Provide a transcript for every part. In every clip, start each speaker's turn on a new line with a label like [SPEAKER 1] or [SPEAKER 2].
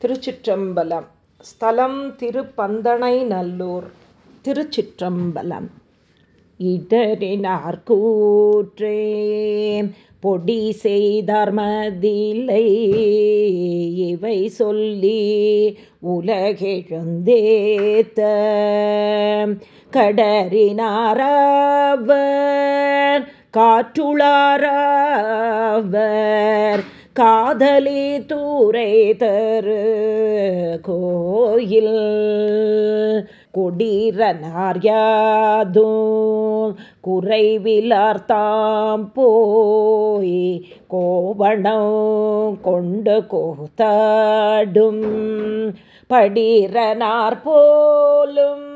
[SPEAKER 1] திருச்சிற்றம்பலம். ஸ்தலம் திருப்பந்தனை நல்லூர் திருச்சிற்றம்பலம். இடறினார் கூற்றே பொடி செய்தர்மதில்லை இவை சொல்லி உலகெழுந்தேத்த. கடறினாரவர் காற்றுளாரவர் காதலி தூரை தரு கோயில் கொடிரனார் யாதும் குறைவிலார்த்தாம் போய் கோவணம் கொண்டு கோத்தாடும் படிரனார் போலும்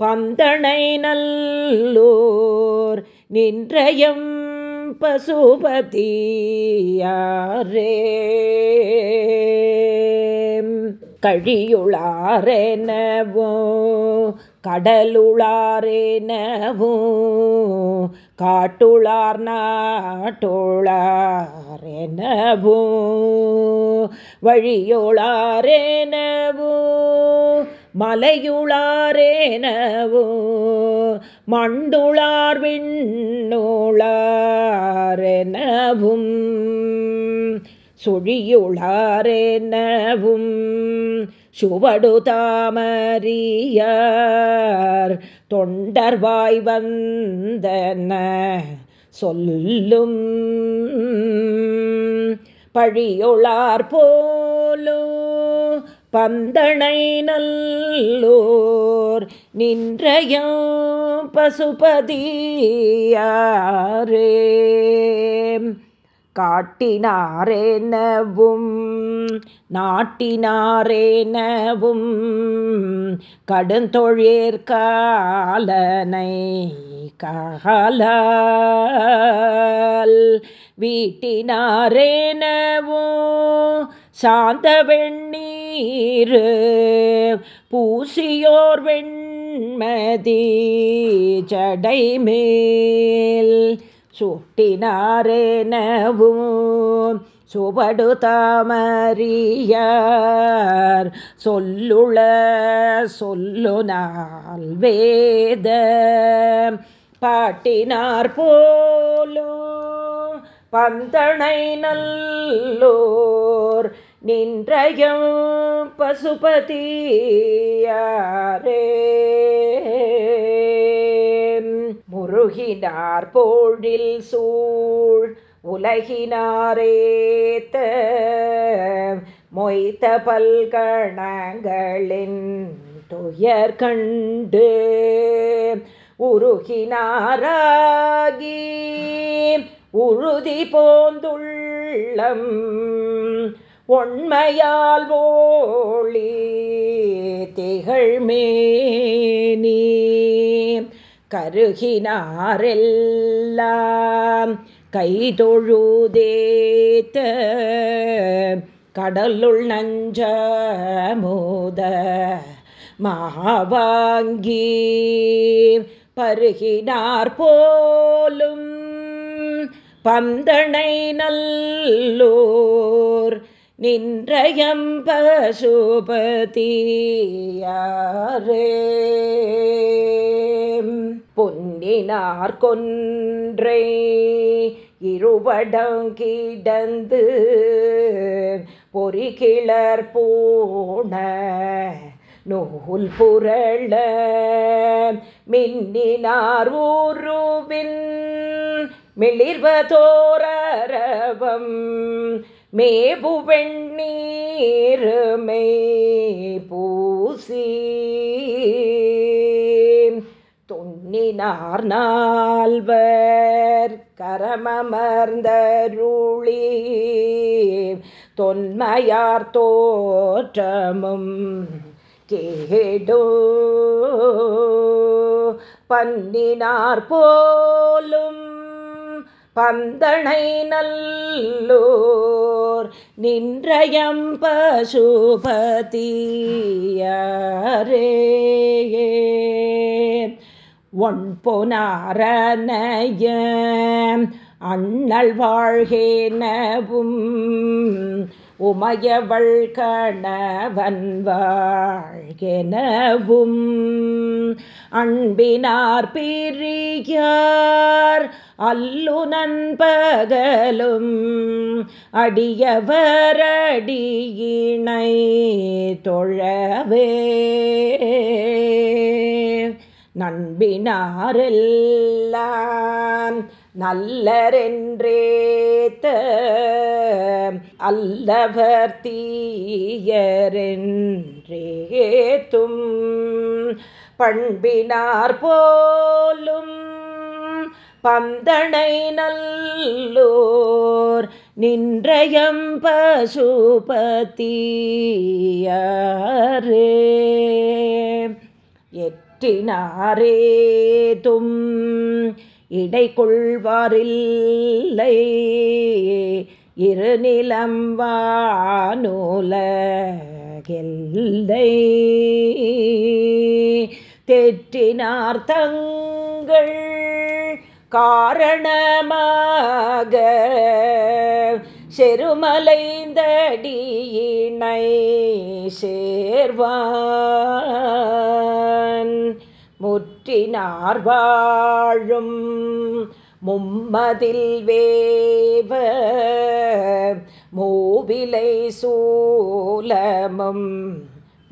[SPEAKER 1] பந்தனை நல்லோர் நின்றயம் பசுபதி யாரே கழியுளாரெனவோ கடலுளாரெனவோ காட்டுளார் நாட்டுளாரெனவோ வழியுளாரெனவோ மலையுளாரேனவோ மண்டுளார் விண்ணுளாரெனவும் சுழியுளாரெனவும் சுவடு தாமரியார் தொண்டர்வாய் வந்தன சொல்லும். பழியுளார் போலும் பந்தனை நல்லோர் நின்றயம் பசுபதியாரே. காட்டினாரேனவும் நாட்டினாரேனவும் கடுந்தொழிற்காலனை காலால் வீட்டினாரேனவும் சாந்த வெண்ணீர் பூசியோர் வெண்மதி ஜடை மேல் சுட்டினாரேனவும் சுவடு தாமறியார் சொல்லுள சொல்லுனால் வேத பாட்டினார் போலும் பந்தனை நல்லோர் நின்றயம் பசுபதியாரே. முருகினார் போழில் சூழ் உலகினாரேத்த மொய்த்த பல்கணங்களின் துயர் கண்டு உருகினாராகி உறுதி போந்துள்ளம். ஒன்மையால் ஓளி திகழ்மேனி கருகினாரெல்லாம் கைதொழுதேத்த கடலுள் நஞ்ச மோத மாவாங்கி பருகினார் போலும் பந்தனை நல்லோ நின்றயம் பசுபதியாரே. பொன்னினார் கொன்றை இருவடங்கிடந்து பொறிகிளர் போன நூல் புரள மின்னினார் ஊருவின் மிளிர்வதோரவம் மேபு வெண்ணீருமே பூசி. தொன்னினார் நால்வர் கரமமர்ந்தருளி. தொன்மையார் தோற்றமும் கேடோ. பன்னினார் போலும் பந்தனை நல்லோ போர் நின்றயம் பசுபதியாரே. ஒன் பொனாரனய அண்ணல் வாழ்கேனவும் உமையவள் கணவன்வாழ்கெனவும் அன்பினார் பிரியார் அல்லு நண்பகலும் அடியவரடியினை தொழவே. நண்பினாரெல்லாம் நல்லரென்றேத்த அல்லவர் தீயரென்றேத்தும் பண்பினார் போலும் பந்தனை நல்லோர் நின்றயம் பசுபதியாரே. எற்றினாரேதும் இடைக்கொள்வாரில்லை இருநிலம் வானுலகில்லை தெற்றினார் தங்கள் காரணமாக செருமலைந்தடியினை சேர்வான். முற்றினார் வாழும் மும்மதில் வேவ மூவிலை சூலமும்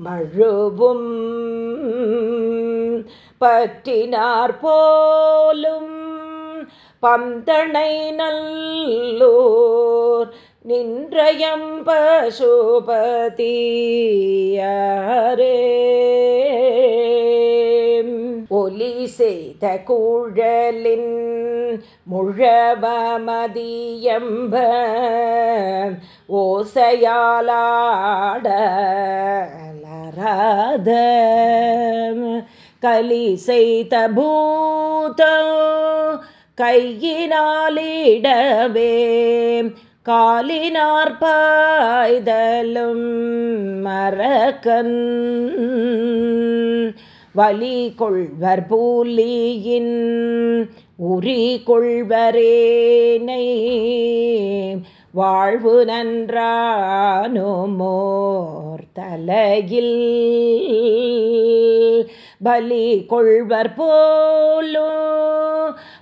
[SPEAKER 1] மழுவும் பற்றினார் போலும் பந்தனை நல்லோர் நின்றயம் பசுபதியாரே. ஒலி செய்த கூழலின் முழவமதியம்ப ஓசையாலாடலராத கலி செய்த பூதோ கையினாலிடவே காலினார் பாய்தலும் மரக்கன் வலி கொள்வர் பூலியின் உரி கொள்வரேனை வாழ்வு நன்றானோமோர் தலையில். பலி கொள்வர் போலோ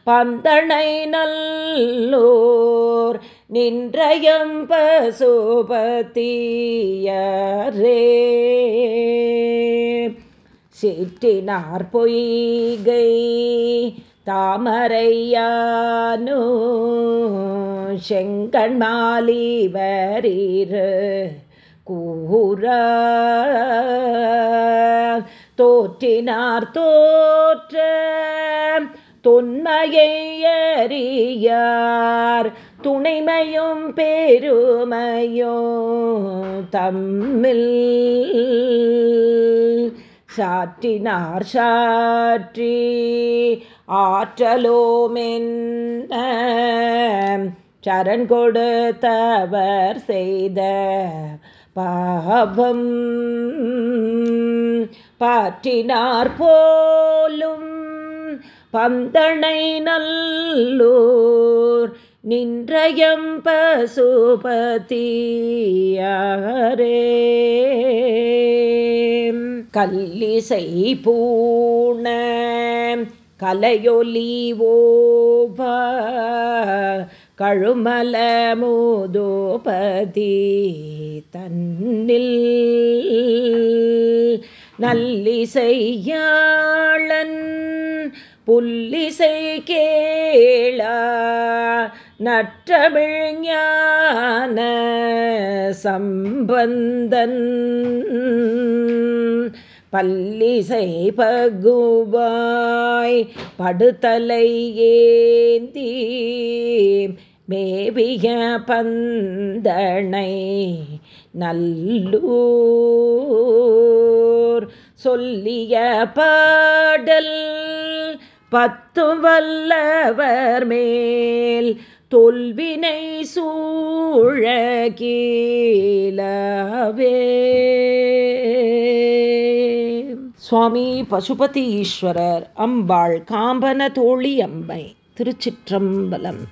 [SPEAKER 1] பந்தனை நல்லோர். நின்றயம் பசுபதியரே. சிற்றினார் பொய்கை தாமரையானோ செங்கண்மாலிவரீர் கூற தோற்றினார் தோற்ற தொன்மையை அறியார் துணைமையும் பெருமையோ தம்மில் சாற்றினார் சாற்றி ஆற்றலோமென்ன சரண் கொடுத்தவர் செய்த பாவம். பாற்றினார் போலும் பந்தனை நல்லூர் நின்றயம் பசுபதியாரே கல்லிசை பூண கலையொலி ஓவா கழுமல மூதோபதி தன்னில். நல்லிசையாளன் புல்லிசை கேளா நற்றமிழ்ஞான சம்பந்தன். பல்லிசை பகுவாய் படுத்தலை ஏந்தி மேவிய பந்தனை நல்லூர் சொல்லிய பாடல் பத்து வல்லவர் மேல் தொல்வினை சூழகீலவே சுவாமி பசுபதி ஈஸ்வரர் அம்பாள் காம்பன தோழி அம்மை திருச்சிற்றம்பலம்.